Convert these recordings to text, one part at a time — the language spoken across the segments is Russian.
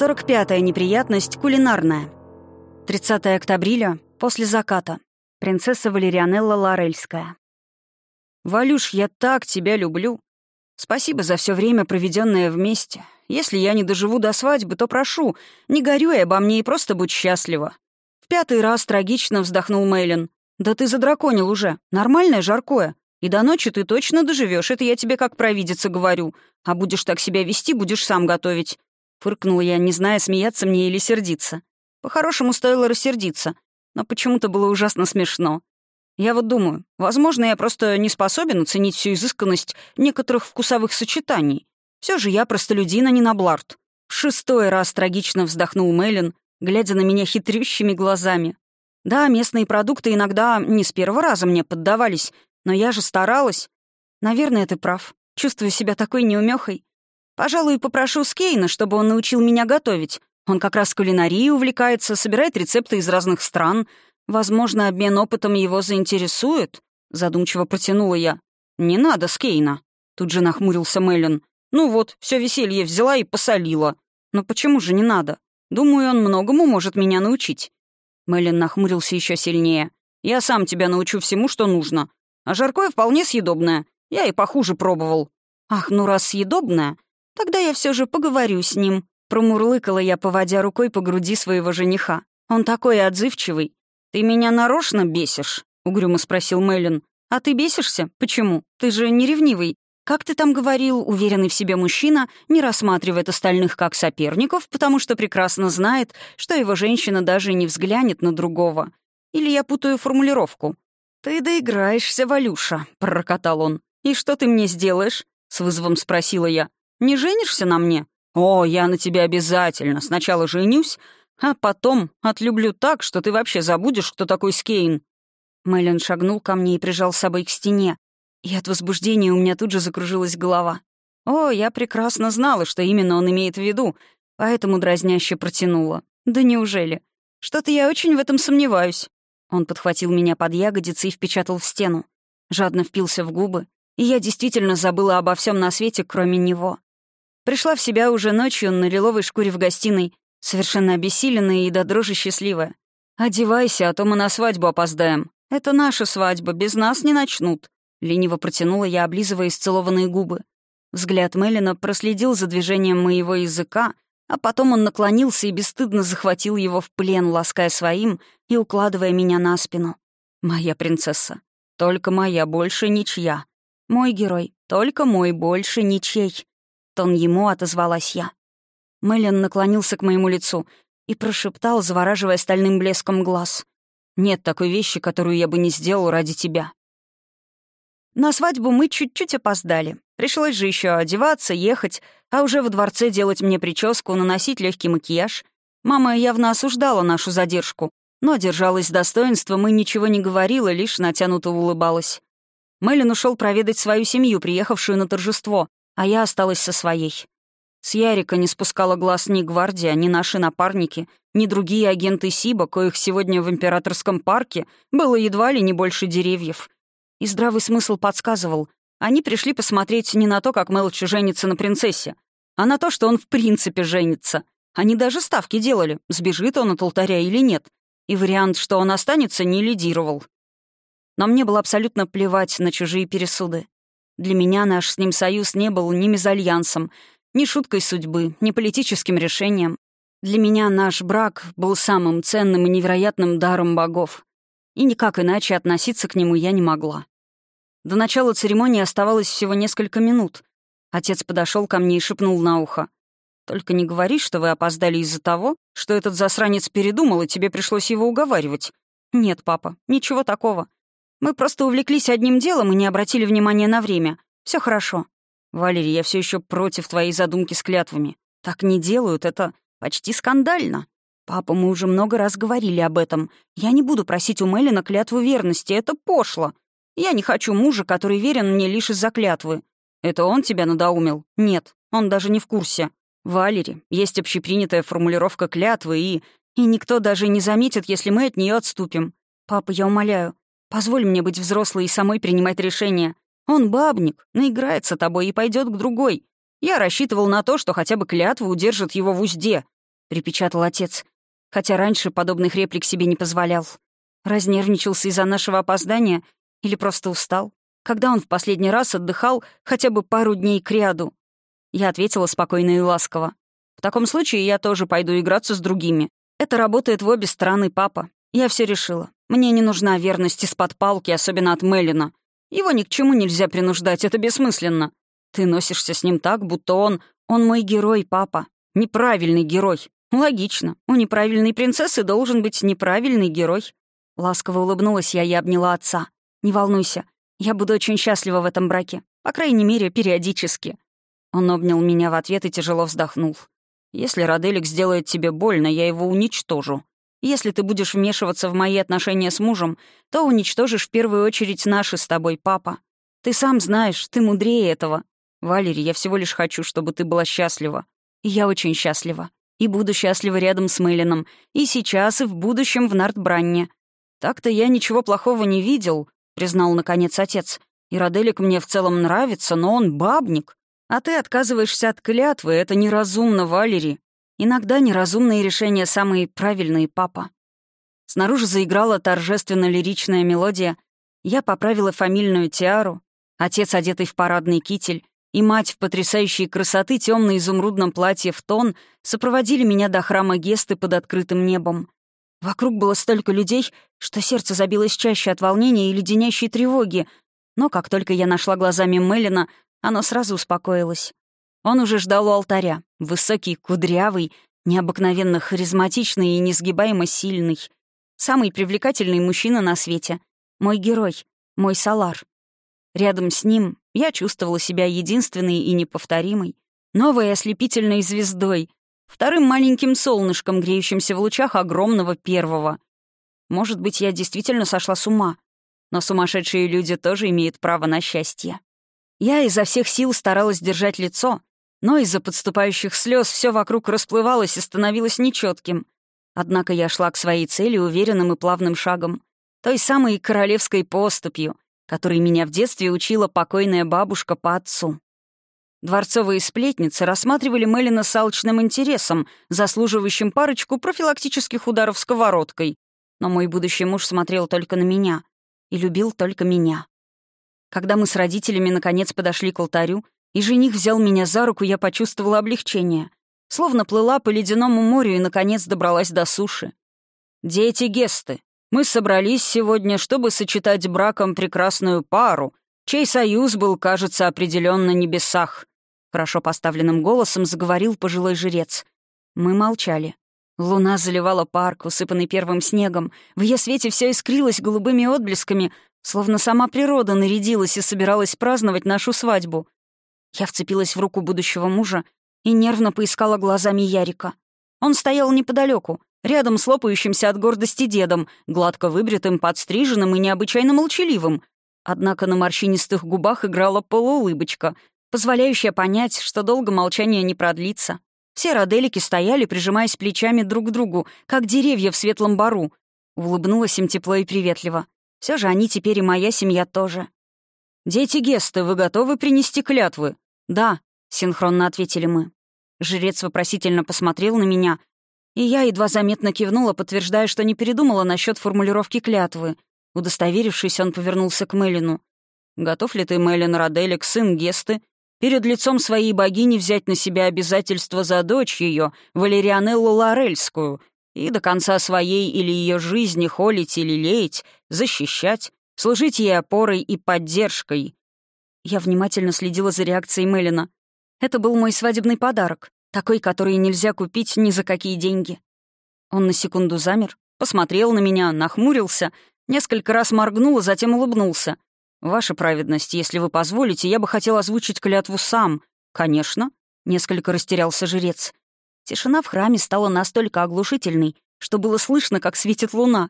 45-я неприятность кулинарная. 30 октября, после заката. Принцесса Валерианелла Лорельская. «Валюш, я так тебя люблю. Спасибо за все время, проведенное вместе. Если я не доживу до свадьбы, то прошу, не горюй обо мне и просто будь счастлива». В пятый раз трагично вздохнул Мейлин. «Да ты задраконил уже. Нормальное жаркое. И до ночи ты точно доживешь, это я тебе как провидица говорю. А будешь так себя вести, будешь сам готовить. Фыркнула я, не зная, смеяться мне или сердиться. По-хорошему стоило рассердиться, но почему-то было ужасно смешно. Я вот думаю, возможно, я просто не способен оценить всю изысканность некоторых вкусовых сочетаний. Все же я простолюдин, а не наблард. В шестой раз трагично вздохнул Мэлен, глядя на меня хитрющими глазами. Да, местные продукты иногда не с первого раза мне поддавались, но я же старалась. Наверное, ты прав. Чувствую себя такой неумехой. Пожалуй, попрошу Скейна, чтобы он научил меня готовить. Он как раз кулинарией увлекается, собирает рецепты из разных стран. Возможно, обмен опытом его заинтересует. Задумчиво протянула я. «Не надо Скейна», — тут же нахмурился Мэлен. «Ну вот, все веселье взяла и посолила. Но почему же не надо? Думаю, он многому может меня научить». Мэлен нахмурился еще сильнее. «Я сам тебя научу всему, что нужно. А жаркое вполне съедобное. Я и похуже пробовал». «Ах, ну раз съедобное, Тогда я все же поговорю с ним. Промурлыкала я, поводя рукой по груди своего жениха. Он такой отзывчивый. «Ты меня нарочно бесишь?» — угрюмо спросил Мэлен. «А ты бесишься? Почему? Ты же не ревнивый. Как ты там говорил, уверенный в себе мужчина не рассматривает остальных как соперников, потому что прекрасно знает, что его женщина даже не взглянет на другого. Или я путаю формулировку. «Ты доиграешься, Валюша», — пророкотал он. «И что ты мне сделаешь?» — с вызовом спросила я. Не женишься на мне? О, я на тебе обязательно. Сначала женюсь, а потом отлюблю так, что ты вообще забудешь, кто такой Скейн». Мэлен шагнул ко мне и прижал с собой к стене. И от возбуждения у меня тут же закружилась голова. О, я прекрасно знала, что именно он имеет в виду, поэтому дразняще протянула. «Да неужели? Что-то я очень в этом сомневаюсь». Он подхватил меня под ягодицы и впечатал в стену. Жадно впился в губы, и я действительно забыла обо всем на свете, кроме него. Пришла в себя уже ночью на лиловой шкуре в гостиной, совершенно обессиленная и до дрожи счастливая. «Одевайся, а то мы на свадьбу опоздаем. Это наша свадьба, без нас не начнут». Лениво протянула я, облизывая исцелованные губы. Взгляд Мелина проследил за движением моего языка, а потом он наклонился и бесстыдно захватил его в плен, лаская своим и укладывая меня на спину. «Моя принцесса. Только моя, больше ничья. Мой герой. Только мой, больше ничей тон ему отозвалась я. Мэлен наклонился к моему лицу и прошептал, завораживая стальным блеском глаз. «Нет такой вещи, которую я бы не сделал ради тебя». На свадьбу мы чуть-чуть опоздали. Пришлось же еще одеваться, ехать, а уже во дворце делать мне прическу, наносить легкий макияж. Мама явно осуждала нашу задержку, но держалась с достоинством и ничего не говорила, лишь натянуто улыбалась. Мэлен ушел проведать свою семью, приехавшую на торжество, а я осталась со своей. С Ярика не спускала глаз ни гвардия, ни наши напарники, ни другие агенты Сиба, коих сегодня в Императорском парке было едва ли не больше деревьев. И здравый смысл подсказывал, они пришли посмотреть не на то, как Мелчи женится на принцессе, а на то, что он в принципе женится. Они даже ставки делали, сбежит он от алтаря или нет. И вариант, что он останется, не лидировал. Но мне было абсолютно плевать на чужие пересуды. Для меня наш с ним союз не был ни мезальянсом, ни шуткой судьбы, ни политическим решением. Для меня наш брак был самым ценным и невероятным даром богов. И никак иначе относиться к нему я не могла. До начала церемонии оставалось всего несколько минут. Отец подошел ко мне и шепнул на ухо. «Только не говори, что вы опоздали из-за того, что этот засранец передумал, и тебе пришлось его уговаривать». «Нет, папа, ничего такого. Мы просто увлеклись одним делом и не обратили внимания на время. Все хорошо. Валерий, я все еще против твоей задумки с клятвами. Так не делают, это почти скандально. Папа, мы уже много раз говорили об этом. Я не буду просить у Мелина клятву верности, это пошло. Я не хочу мужа, который верен мне лишь из-за клятвы. Это он тебя надоумил? Нет, он даже не в курсе. Валери, есть общепринятая формулировка клятвы, и... И никто даже не заметит, если мы от нее отступим. Папа, я умоляю, Позволь мне быть взрослой и самой принимать решения. Он бабник, наиграется тобой и пойдет к другой. Я рассчитывал на то, что хотя бы клятва удержит его в узде. припечатал отец, хотя раньше подобных реплик себе не позволял. Разнервничался из-за нашего опоздания или просто устал? Когда он в последний раз отдыхал хотя бы пару дней к ряду? Я ответила спокойно и ласково. В таком случае я тоже пойду играться с другими. Это работает в обе стороны, папа. Я все решила. Мне не нужна верность из-под палки, особенно от Мелина. Его ни к чему нельзя принуждать, это бессмысленно. Ты носишься с ним так, будто он... Он мой герой, папа. Неправильный герой. Логично. У неправильной принцессы должен быть неправильный герой. Ласково улыбнулась я и обняла отца. «Не волнуйся, я буду очень счастлива в этом браке. По крайней мере, периодически». Он обнял меня в ответ и тяжело вздохнул. «Если Роделик сделает тебе больно, я его уничтожу. Если ты будешь вмешиваться в мои отношения с мужем, то уничтожишь в первую очередь наши с тобой, папа. Ты сам знаешь, ты мудрее этого. Валерий, я всего лишь хочу, чтобы ты была счастлива. И я очень счастлива. И буду счастлива рядом с Мэлином. И сейчас, и в будущем в Нартбранне. Так-то я ничего плохого не видел, признал наконец отец. И Роделик мне в целом нравится, но он бабник. А ты отказываешься от клятвы, это неразумно, Валерий. Иногда неразумные решения самые правильные, папа. Снаружи заиграла торжественно-лиричная мелодия. Я поправила фамильную тиару. Отец, одетый в парадный китель, и мать в потрясающей красоты темно-изумрудном платье в тон сопроводили меня до храма Гесты под открытым небом. Вокруг было столько людей, что сердце забилось чаще от волнения и леденящей тревоги, но как только я нашла глазами Мелина, оно сразу успокоилось. Он уже ждал у алтаря, высокий, кудрявый, необыкновенно харизматичный и несгибаемо сильный. Самый привлекательный мужчина на свете. Мой герой, мой Салар. Рядом с ним я чувствовала себя единственной и неповторимой, новой ослепительной звездой, вторым маленьким солнышком, греющимся в лучах огромного первого. Может быть, я действительно сошла с ума, но сумасшедшие люди тоже имеют право на счастье. Я изо всех сил старалась держать лицо, но из-за подступающих слез все вокруг расплывалось и становилось нечетким. Однако я шла к своей цели уверенным и плавным шагом, той самой королевской поступью, которой меня в детстве учила покойная бабушка по отцу. Дворцовые сплетницы рассматривали Мелина с алчным интересом, заслуживающим парочку профилактических ударов сковородкой. Но мой будущий муж смотрел только на меня и любил только меня. Когда мы с родителями наконец подошли к алтарю, и жених взял меня за руку, я почувствовала облегчение. Словно плыла по ледяному морю и, наконец, добралась до суши. «Дети Гесты, мы собрались сегодня, чтобы сочетать браком прекрасную пару, чей союз был, кажется, определен на небесах», — хорошо поставленным голосом заговорил пожилой жрец. Мы молчали. Луна заливала парк, усыпанный первым снегом. В ее свете все искрилось голубыми отблесками, словно сама природа нарядилась и собиралась праздновать нашу свадьбу. Я вцепилась в руку будущего мужа и нервно поискала глазами Ярика. Он стоял неподалеку, рядом с лопающимся от гордости дедом, гладко выбритым, подстриженным и необычайно молчаливым. Однако на морщинистых губах играла полуулыбочка, позволяющая понять, что долго молчание не продлится. Все роделики стояли, прижимаясь плечами друг к другу, как деревья в светлом бару. Улыбнулась им тепло и приветливо. Все же они теперь и моя семья тоже. «Дети Гесты, вы готовы принести клятвы?» «Да», — синхронно ответили мы. Жрец вопросительно посмотрел на меня, и я едва заметно кивнула, подтверждая, что не передумала насчет формулировки клятвы. Удостоверившись, он повернулся к Мелину. «Готов ли ты, Мелин Роделик, сын Гесты, перед лицом своей богини взять на себя обязательство за дочь ее, Валерианеллу Лорельскую, и до конца своей или ее жизни холить или леять, защищать, служить ей опорой и поддержкой?» Я внимательно следила за реакцией Мелина. Это был мой свадебный подарок. Такой, который нельзя купить ни за какие деньги. Он на секунду замер, посмотрел на меня, нахмурился, несколько раз моргнул, а затем улыбнулся. «Ваша праведность, если вы позволите, я бы хотел озвучить клятву сам». «Конечно», — несколько растерялся жрец. Тишина в храме стала настолько оглушительной, что было слышно, как светит луна.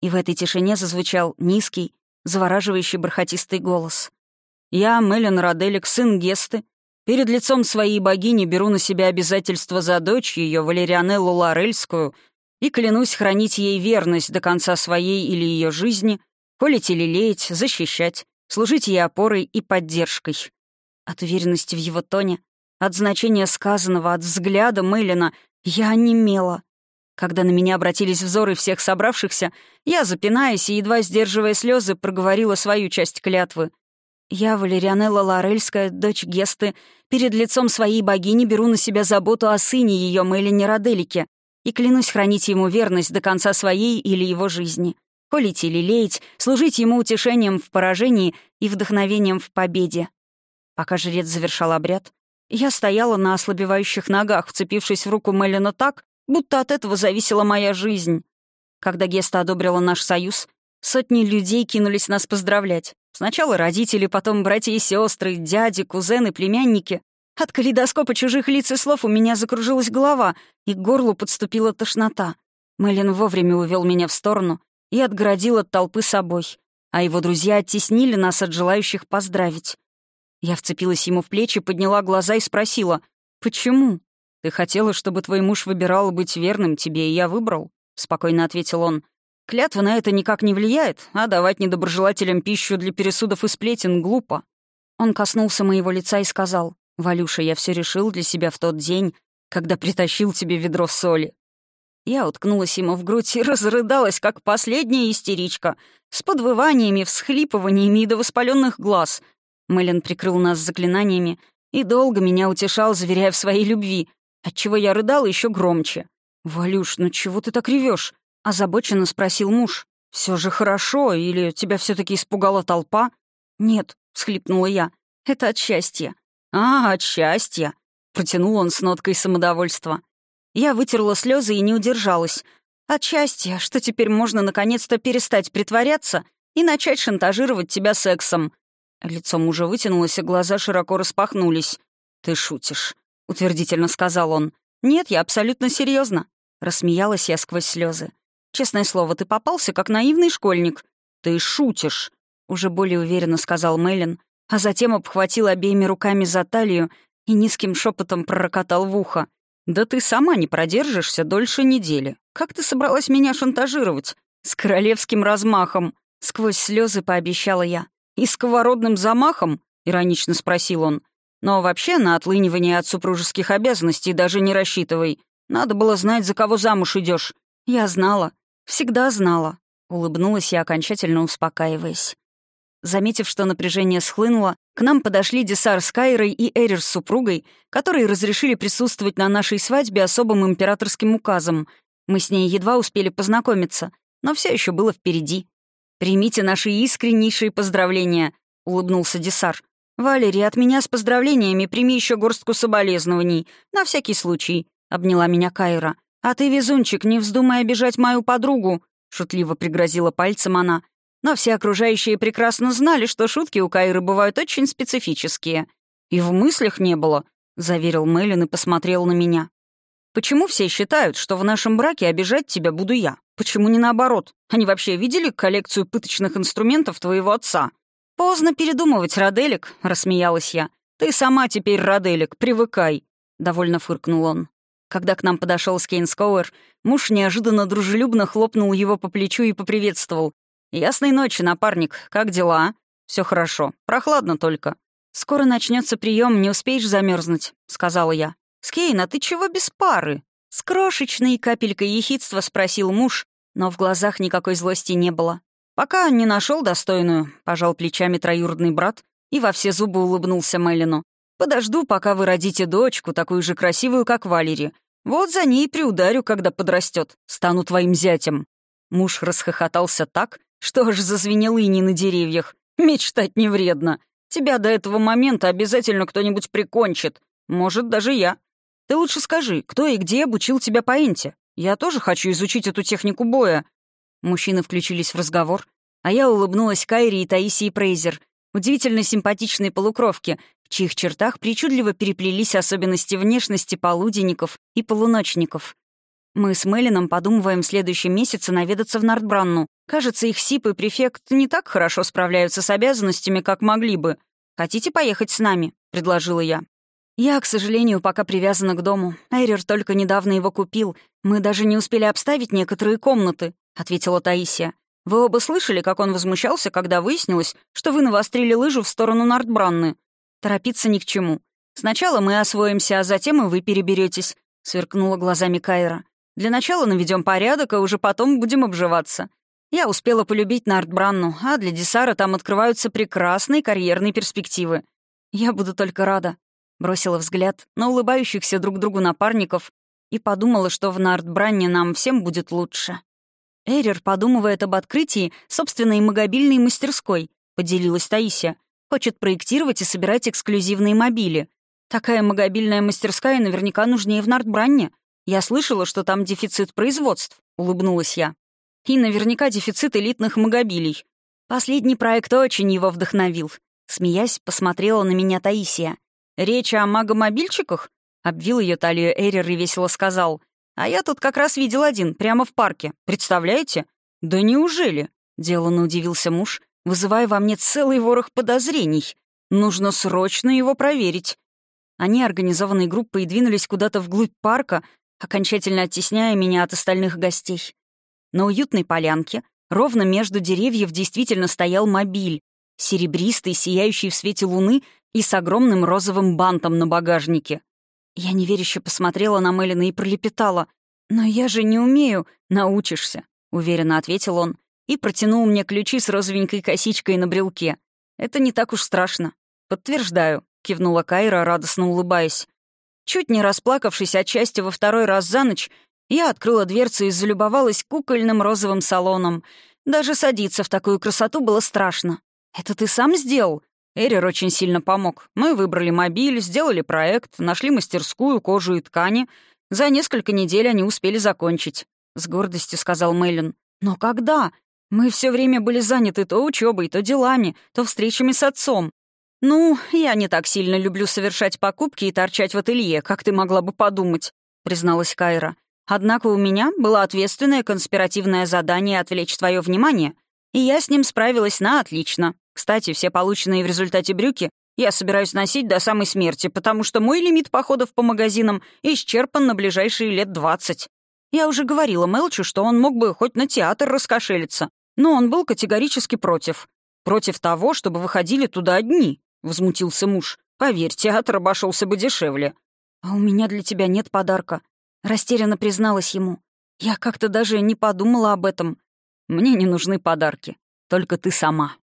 И в этой тишине зазвучал низкий, завораживающий бархатистый голос. «Я, Мелен Роделик, сын Гесты, Перед лицом своей богини беру на себя обязательство за дочь ее, Валерианеллу Лорельскую, и клянусь хранить ей верность до конца своей или ее жизни, холить или леять, защищать, служить ей опорой и поддержкой. От уверенности в его тоне, от значения сказанного, от взгляда Мэлина Я онемела. Когда на меня обратились взоры всех собравшихся, я, запинаясь и едва сдерживая слезы, проговорила свою часть клятвы. «Я, Валерианелла Лорельская, дочь Гесты, перед лицом своей богини беру на себя заботу о сыне ее Мелине Роделике и клянусь хранить ему верность до конца своей или его жизни, холить или леять, служить ему утешением в поражении и вдохновением в победе». Пока жрец завершал обряд, я стояла на ослабевающих ногах, вцепившись в руку Мелина так, будто от этого зависела моя жизнь. Когда Геста одобрила наш союз, сотни людей кинулись нас поздравлять. Сначала родители, потом братья и сестры, дяди, кузены, племянники. От калейдоскопа чужих лиц и слов у меня закружилась голова, и к горлу подступила тошнота. Мэлен вовремя увел меня в сторону и отгородил от толпы собой, а его друзья оттеснили нас от желающих поздравить. Я вцепилась ему в плечи, подняла глаза и спросила, «Почему?» «Ты хотела, чтобы твой муж выбирал быть верным тебе, и я выбрал?» — спокойно ответил он. «Клятва на это никак не влияет, а давать недоброжелателям пищу для пересудов и сплетен глупо». Он коснулся моего лица и сказал, «Валюша, я все решил для себя в тот день, когда притащил тебе ведро соли». Я уткнулась ему в грудь и разрыдалась, как последняя истеричка, с подвываниями, всхлипываниями и до воспаленных глаз. Мэлен прикрыл нас заклинаниями и долго меня утешал, заверяя в своей любви, отчего я рыдала еще громче. «Валюш, ну чего ты так ревешь? озабоченно спросил муж. Все же хорошо, или тебя все таки испугала толпа?» «Нет», — всхлипнула я, — «это от счастья». «А, от счастья», — протянул он с ноткой самодовольства. Я вытерла слезы и не удержалась. «От счастья, что теперь можно наконец-то перестать притворяться и начать шантажировать тебя сексом». Лицо мужа вытянулось, и глаза широко распахнулись. «Ты шутишь», — утвердительно сказал он. «Нет, я абсолютно серьезно. Рассмеялась я сквозь слезы. «Честное слово, ты попался, как наивный школьник». «Ты шутишь», — уже более уверенно сказал Мэлен, а затем обхватил обеими руками за талию и низким шепотом пророкотал в ухо. «Да ты сама не продержишься дольше недели. Как ты собралась меня шантажировать? С королевским размахом!» Сквозь слезы пообещала я. «И сковородным замахом?» — иронично спросил он. Но вообще на отлынивание от супружеских обязанностей даже не рассчитывай. Надо было знать, за кого замуж идешь. Я знала. Всегда знала. Улыбнулась я, окончательно успокаиваясь. Заметив, что напряжение схлынуло, к нам подошли Десар с Кайрой и Эрир с супругой, которые разрешили присутствовать на нашей свадьбе особым императорским указом. Мы с ней едва успели познакомиться, но все еще было впереди. «Примите наши искреннейшие поздравления», — улыбнулся Десар. «Валерий, от меня с поздравлениями прими еще горстку соболезнований, на всякий случай», — обняла меня Кайра. «А ты, везунчик, не вздумай обижать мою подругу», — шутливо пригрозила пальцем она. Но все окружающие прекрасно знали, что шутки у Кайры бывают очень специфические. «И в мыслях не было», — заверил Мэлен и посмотрел на меня. «Почему все считают, что в нашем браке обижать тебя буду я? Почему не наоборот? Они вообще видели коллекцию пыточных инструментов твоего отца?» «Поздно передумывать, Роделик», — рассмеялась я. «Ты сама теперь Роделик, привыкай», — довольно фыркнул он. Когда к нам подошел Скейнскоуэр, муж неожиданно дружелюбно хлопнул его по плечу и поприветствовал. «Ясной ночи, напарник. Как дела?» Все хорошо. Прохладно только». «Скоро начнется прием, не успеешь замерзнуть, сказала я. «Скейн, а ты чего без пары?» С крошечной капелькой ехидства спросил муж, но в глазах никакой злости не было. «Пока не нашел достойную», — пожал плечами троюродный брат и во все зубы улыбнулся Мелину. «Подожду, пока вы родите дочку, такую же красивую, как Валери. Вот за ней приударю, когда подрастет. Стану твоим зятем». Муж расхохотался так, что аж зазвенел ини на деревьях. «Мечтать не вредно. Тебя до этого момента обязательно кто-нибудь прикончит. Может, даже я. Ты лучше скажи, кто и где обучил тебя поэнте? Я тоже хочу изучить эту технику боя. Мужчины включились в разговор, а я улыбнулась Кайре и Таисии Прейзер, удивительно симпатичной полукровке, в чьих чертах причудливо переплелись особенности внешности полуденников и полуночников. Мы с Мелином подумываем в следующем месяце наведаться в Нортбранну. Кажется, их СИП и префект не так хорошо справляются с обязанностями, как могли бы. «Хотите поехать с нами?» — предложила я. «Я, к сожалению, пока привязана к дому. Эйрер только недавно его купил. Мы даже не успели обставить некоторые комнаты. — ответила Таисия. «Вы оба слышали, как он возмущался, когда выяснилось, что вы навострили лыжу в сторону Нортбранны? Торопиться ни к чему. Сначала мы освоимся, а затем и вы переберетесь. сверкнула глазами Кайра. «Для начала наведем порядок, а уже потом будем обживаться. Я успела полюбить Нартбранну, а для Десара там открываются прекрасные карьерные перспективы. Я буду только рада». Бросила взгляд на улыбающихся друг другу напарников и подумала, что в Нартбранне нам всем будет лучше. Эрер подумывает об открытии собственной мобильной мастерской, поделилась Таисия. Хочет проектировать и собирать эксклюзивные мобили. Такая мобильная мастерская наверняка нужнее в Нартбранне. Я слышала, что там дефицит производств, улыбнулась я. И наверняка дефицит элитных магобилей. Последний проект очень его вдохновил. Смеясь, посмотрела на меня Таисия. «Речь о магомобильчиках?» Обвил ее талию Эрер и весело сказал. «А я тут как раз видел один, прямо в парке. Представляете?» «Да неужели?» — деланно удивился муж, вызывая во мне целый ворох подозрений. «Нужно срочно его проверить». Они организованной группой двинулись куда-то вглубь парка, окончательно оттесняя меня от остальных гостей. На уютной полянке, ровно между деревьев, действительно стоял мобиль, серебристый, сияющий в свете луны и с огромным розовым бантом на багажнике. Я неверяще посмотрела на Мелина и пролепетала. «Но я же не умею. Научишься», — уверенно ответил он и протянул мне ключи с розовенькой косичкой на брелке. «Это не так уж страшно». «Подтверждаю», — кивнула Кайра, радостно улыбаясь. Чуть не расплакавшись от счастья во второй раз за ночь, я открыла дверцу и залюбовалась кукольным розовым салоном. Даже садиться в такую красоту было страшно. «Это ты сам сделал?» Эрер очень сильно помог. Мы выбрали мобиль, сделали проект, нашли мастерскую, кожу и ткани. За несколько недель они успели закончить. С гордостью сказал Мэлен. «Но когда? Мы все время были заняты то учебой, то делами, то встречами с отцом. Ну, я не так сильно люблю совершать покупки и торчать в ателье, как ты могла бы подумать», — призналась Кайра. «Однако у меня было ответственное конспиративное задание отвлечь твое внимание, и я с ним справилась на отлично. Кстати, все полученные в результате брюки я собираюсь носить до самой смерти, потому что мой лимит походов по магазинам исчерпан на ближайшие лет двадцать. Я уже говорила Мелчу, что он мог бы хоть на театр раскошелиться, но он был категорически против. Против того, чтобы выходили туда одни, — возмутился муж. Поверь, театр обошелся бы дешевле. «А у меня для тебя нет подарка», — растерянно призналась ему. «Я как-то даже не подумала об этом. Мне не нужны подарки, только ты сама».